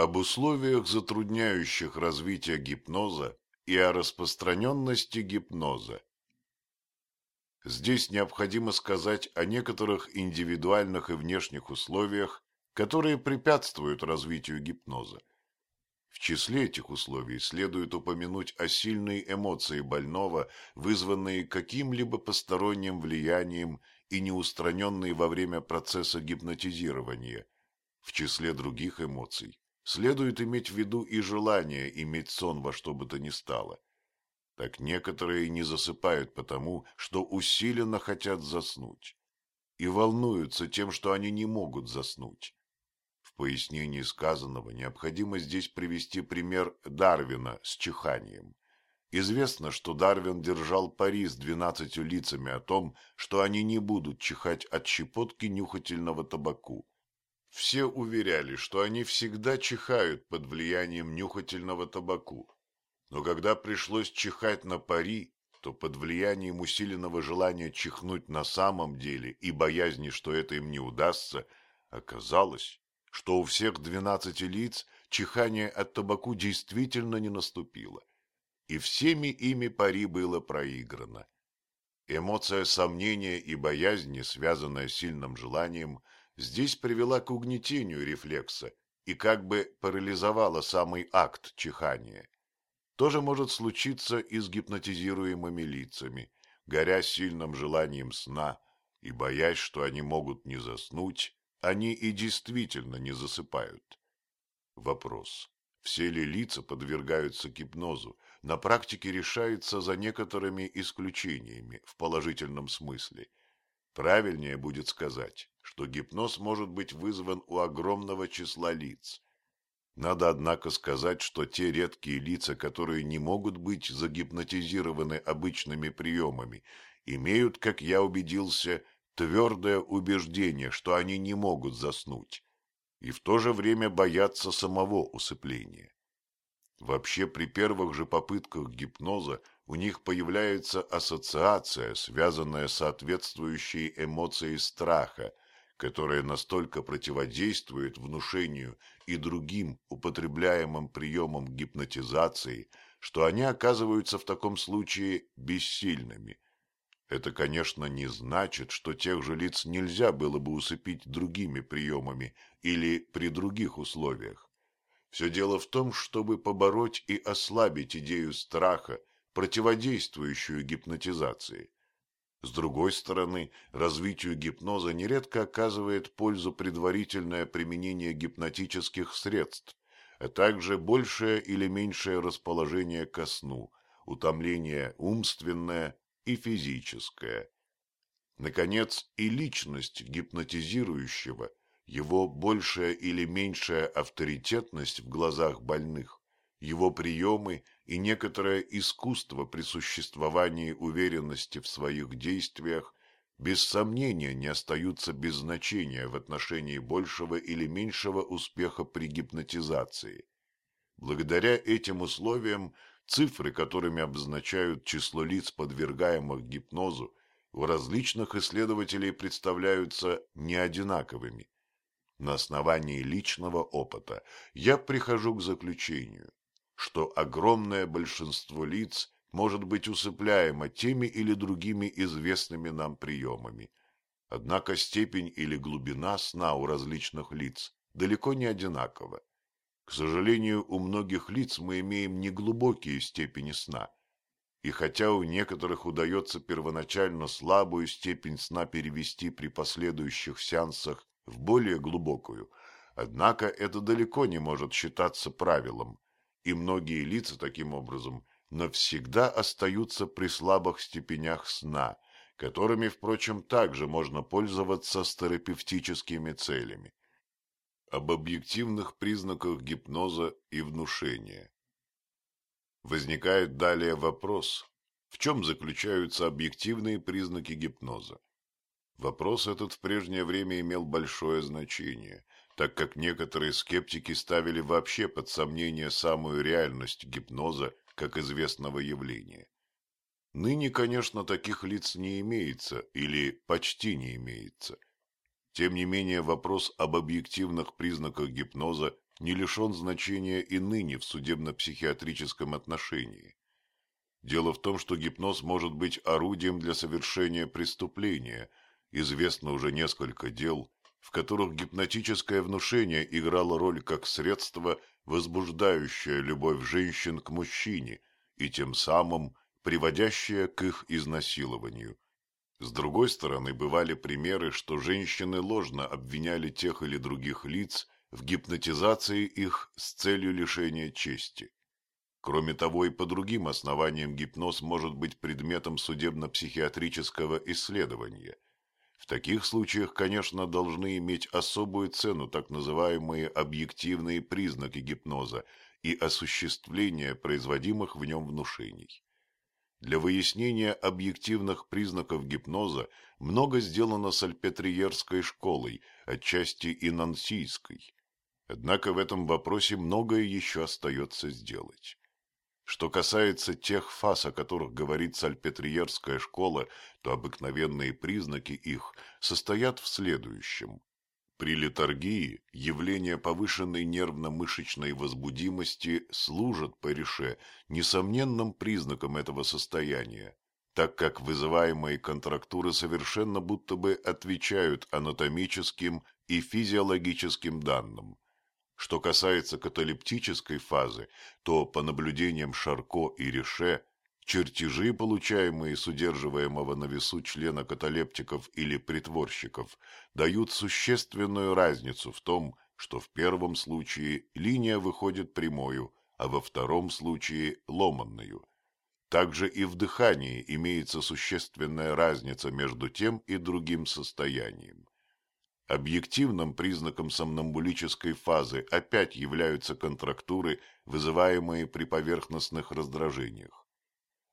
Об условиях, затрудняющих развитие гипноза и о распространенности гипноза. Здесь необходимо сказать о некоторых индивидуальных и внешних условиях, которые препятствуют развитию гипноза. В числе этих условий следует упомянуть о сильной эмоции больного, вызванные каким-либо посторонним влиянием и неустраненные во время процесса гипнотизирования. В числе других эмоций следует иметь в виду и желание иметь сон во что бы то ни стало – так некоторые не засыпают потому, что усиленно хотят заснуть и волнуются тем, что они не могут заснуть. В пояснении сказанного необходимо здесь привести пример Дарвина с чиханием. Известно, что Дарвин держал пари с двенадцатью лицами о том, что они не будут чихать от щепотки нюхательного табаку. Все уверяли, что они всегда чихают под влиянием нюхательного табаку, но когда пришлось чихать на пари, то под влиянием усиленного желания чихнуть на самом деле и боязни, что это им не удастся, оказалось, что у всех двенадцати лиц чихание от табаку действительно не наступило, и всеми ими пари было проиграно. Эмоция сомнения и боязни, связанная с сильным желанием, здесь привела к угнетению рефлекса и как бы парализовала самый акт чихания. То же может случиться и с гипнотизируемыми лицами, горя сильным желанием сна и боясь, что они могут не заснуть, они и действительно не засыпают. Вопрос. Все ли лица подвергаются гипнозу, на практике решается за некоторыми исключениями в положительном смысле. Правильнее будет сказать, что гипноз может быть вызван у огромного числа лиц, надо, однако, сказать, что те редкие лица, которые не могут быть загипнотизированы обычными приемами, имеют, как я убедился, твердое убеждение, что они не могут заснуть, и в то же время боятся самого усыпления. Вообще, при первых же попытках гипноза у них появляется ассоциация, связанная с соответствующей эмоцией страха, которая настолько противодействует внушению и другим употребляемым приемам гипнотизации, что они оказываются в таком случае бессильными. Это, конечно, не значит, что тех же лиц нельзя было бы усыпить другими приемами или при других условиях. Все дело в том, чтобы побороть и ослабить идею страха, противодействующую гипнотизации. С другой стороны, развитию гипноза нередко оказывает пользу предварительное применение гипнотических средств, а также большее или меньшее расположение ко сну, утомление умственное и физическое. Наконец, и личность гипнотизирующего, его большая или меньшая авторитетность в глазах больных, его приемы и некоторое искусство при существовании уверенности в своих действиях без сомнения не остаются без значения в отношении большего или меньшего успеха при гипнотизации. Благодаря этим условиям цифры, которыми обозначают число лиц, подвергаемых гипнозу, у различных исследователей представляются неодинаковыми. На основании личного опыта я прихожу к заключению, что огромное большинство лиц может быть усыпляемо теми или другими известными нам приемами. Однако степень или глубина сна у различных лиц далеко не одинакова. К сожалению, у многих лиц мы имеем неглубокие степени сна. И хотя у некоторых удается первоначально слабую степень сна перевести при последующих сеансах в более глубокую, однако это далеко не может считаться правилом, и многие лица таким образом навсегда остаются при слабых степенях сна, которыми, впрочем, также можно пользоваться с терапевтическими целями. Об объективных признаках гипноза и внушения. Возникает далее вопрос, в чем заключаются объективные признаки гипноза. Вопрос этот в прежнее время имел большое значение, так как некоторые скептики ставили вообще под сомнение самую реальность гипноза как известного явления. Ныне, конечно, таких лиц не имеется или почти не имеется. Тем не менее, вопрос об объективных признаках гипноза не лишен значения и ныне в судебно-психиатрическом отношении. Дело в том, что гипноз может быть орудием для совершения преступления. Известно уже несколько дел, в которых гипнотическое внушение играло роль как средство, возбуждающее любовь женщин к мужчине и тем самым приводящее к их изнасилованию. С другой стороны, бывали примеры, что женщины ложно обвиняли тех или других лиц в гипнотизации их с целью лишения чести. Кроме того, и по другим основаниям гипноз может быть предметом судебно-психиатрического исследования. В таких случаях, конечно, должны иметь особую цену так называемые объективные признаки гипноза и осуществление производимых в нем внушений. Для выяснения объективных признаков гипноза много сделано сальпетриерской школой, отчасти и нансийской. Однако в этом вопросе многое еще остается сделать. Что касается тех фаз, о которых говорит сальпетриерская школа, то обыкновенные признаки их состоят в следующем. При литургии явление повышенной нервно-мышечной возбудимости служат реше несомненным признаком этого состояния, так как вызываемые контрактуры совершенно будто бы отвечают анатомическим и физиологическим данным. Что касается каталептической фазы, то по наблюдениям Шарко и Реше, чертежи, получаемые с удерживаемого на весу члена каталептиков или притворщиков, дают существенную разницу в том, что в первом случае линия выходит прямою, а во втором случае ломанную. Также и в дыхании имеется существенная разница между тем и другим состоянием. Объективным признаком сомнамбулической фазы опять являются контрактуры, вызываемые при поверхностных раздражениях.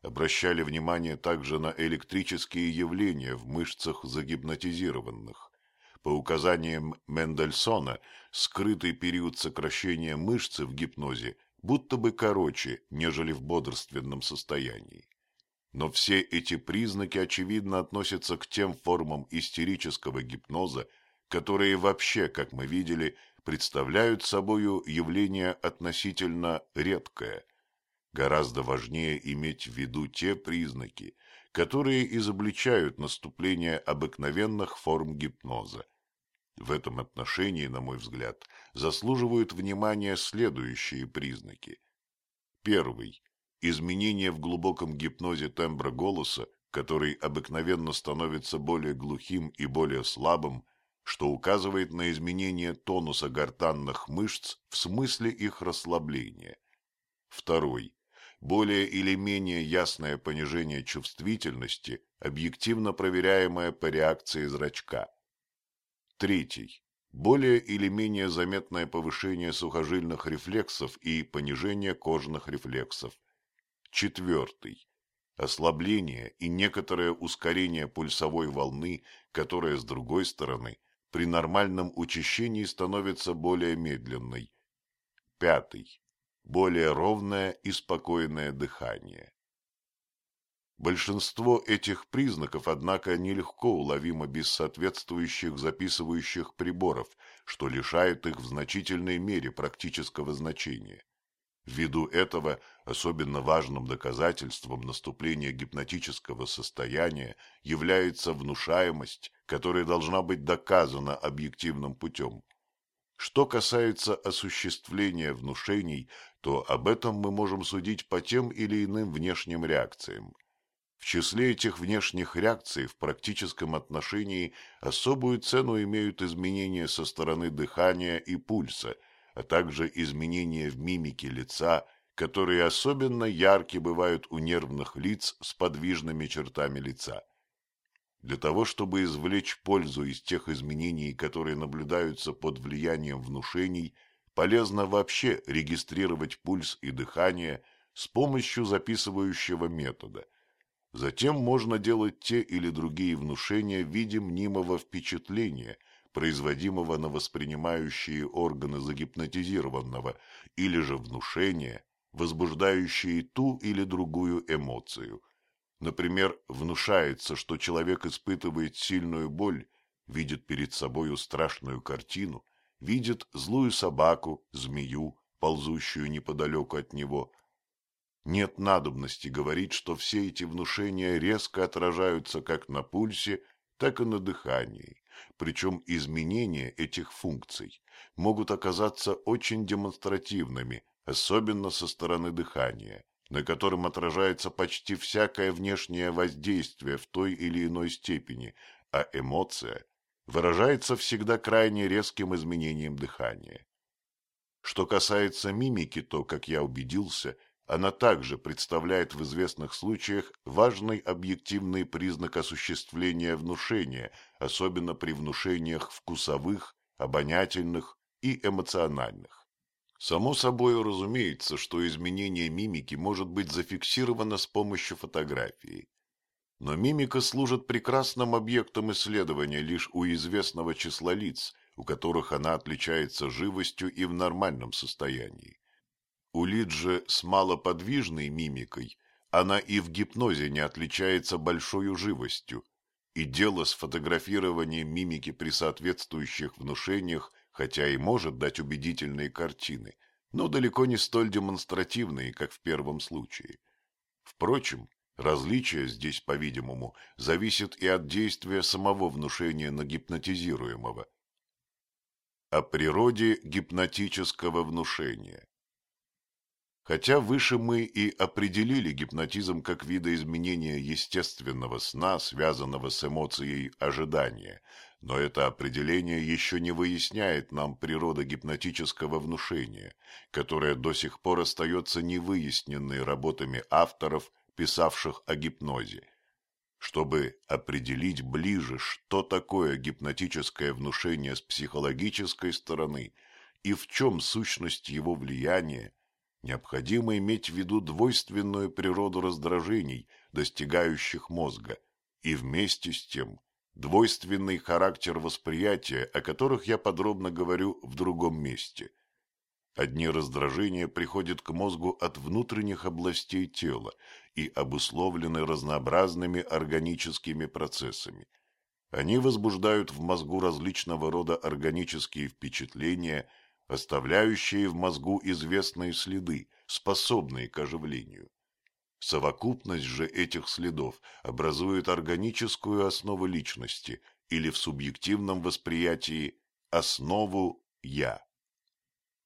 Обращали внимание также на электрические явления в мышцах загипнотизированных. По указаниям Мендельсона, скрытый период сокращения мышцы в гипнозе будто бы короче, нежели в бодрственном состоянии. Но все эти признаки, очевидно, относятся к тем формам истерического гипноза, которые вообще, как мы видели, представляют собою явление относительно редкое. Гораздо важнее иметь в виду те признаки, которые изобличают наступление обыкновенных форм гипноза. В этом отношении, на мой взгляд, заслуживают внимания следующие признаки. Первый. Изменение в глубоком гипнозе тембра голоса, который обыкновенно становится более глухим и более слабым, что указывает на изменение тонуса гортанных мышц в смысле их расслабления. Второй. Более или менее ясное понижение чувствительности, объективно проверяемое по реакции зрачка. Третий. Более или менее заметное повышение сухожильных рефлексов и понижение кожных рефлексов. Четвертый ослабление и некоторое ускорение пульсовой волны, которая, с другой стороны, при нормальном учащении становится более медленной. Пятый. Более ровное и спокойное дыхание. Большинство этих признаков, однако, нелегко уловимо без соответствующих записывающих приборов, что лишает их в значительной мере практического значения. Ввиду этого особенно важным доказательством наступления гипнотического состояния является внушаемость, которая должна быть доказана объективным путем. Что касается осуществления внушений, то об этом мы можем судить по тем или иным внешним реакциям. В числе этих внешних реакций в практическом отношении особую цену имеют изменения со стороны дыхания и пульса – а также изменения в мимике лица, которые особенно ярки бывают у нервных лиц с подвижными чертами лица. Для того, чтобы извлечь пользу из тех изменений, которые наблюдаются под влиянием внушений, полезно вообще регистрировать пульс и дыхание с помощью записывающего метода. Затем можно делать те или другие внушения в виде мнимого впечатления – производимого на воспринимающие органы загипнотизированного, или же внушения, возбуждающие ту или другую эмоцию. Например, внушается, что человек испытывает сильную боль, видит перед собою страшную картину видит злую собаку, змею, ползущую неподалеку от него. Нет надобности говорить, что все эти внушения резко отражаются как на пульсе, так и на дыхании, причем изменения этих функций могут оказаться очень демонстративными, особенно со стороны дыхания, на котором отражается почти всякое внешнее воздействие в той или иной степени, а эмоция выражается всегда крайне резким изменением дыхания. Что касается мимики, то, как я убедился, она также представляет в известных случаях важный объективный признак осуществления внушения, особенно при внушениях вкусовых, обонятельных и эмоциональных. Само собой разумеется, что изменение мимики может быть зафиксировано с помощью фотографии. Но мимика служит прекрасным объектом исследования лишь у известного числа лиц, у которых она отличается живостью и в нормальном состоянии. У Лиджи с малоподвижной мимикой она и в гипнозе не отличается большой живостью, и дело с фотографированием мимики при соответствующих внушениях, хотя и может дать убедительные картины, но далеко не столь демонстративные, как в первом случае. Впрочем, различие здесь, по-видимому, зависит и от действия самого внушения на гипнотизируемого. О природе гипнотического внушения Хотя выше мы и определили гипнотизм как видоизменение естественного сна, связанного с эмоцией ожидания, но это определение еще не выясняет нам природы гипнотического внушения, которое до сих пор остается невыясненной работами авторов, писавших о гипнозе. Чтобы определить ближе, что такое гипнотическое внушение с психологической стороны и в чем сущность его влияния, необходимо иметь в виду двойственную природу раздражений, достигающих мозга, и вместе с тем двойственный характер восприятия, о которых я подробно говорю в другом месте. Одни раздражения приходят к мозгу от внутренних областей тела и обусловлены разнообразными органическими процессами. Они возбуждают в мозгу различного рода органические впечатления – оставляющие в мозгу известные следы, способные к оживлению. Совокупность же этих следов образует органическую основу личности или в субъективном восприятии основу «я».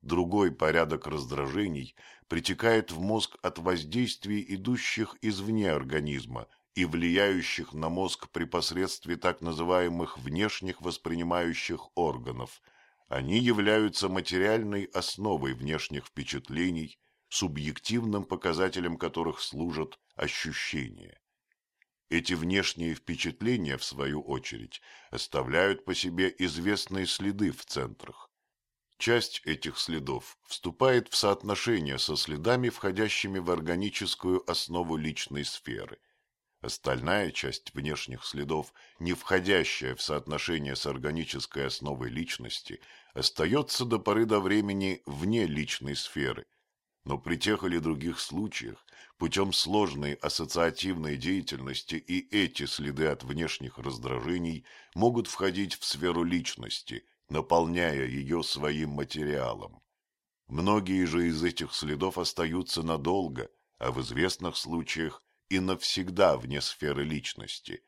Другой порядок раздражений притекает в мозг от воздействий, идущих извне организма и влияющих на мозг при посредстве так называемых внешних воспринимающих органов – они являются материальной основой внешних впечатлений, субъективным показателем которых служат ощущения. Эти внешние впечатления, в свою очередь, оставляют по себе известные следы в центрах. Часть этих следов вступает в соотношение со следами, входящими в органическую основу личной сферы. Остальная часть внешних следов, не входящая в соотношение с органической основой личности, остается до поры до времени вне личной сферы, но при тех или других случаях, путем сложной ассоциативной деятельности и эти следы от внешних раздражений могут входить в сферу личности, наполняя ее своим материалом. Многие же из этих следов остаются надолго, а в известных случаях и навсегда вне сферы личности,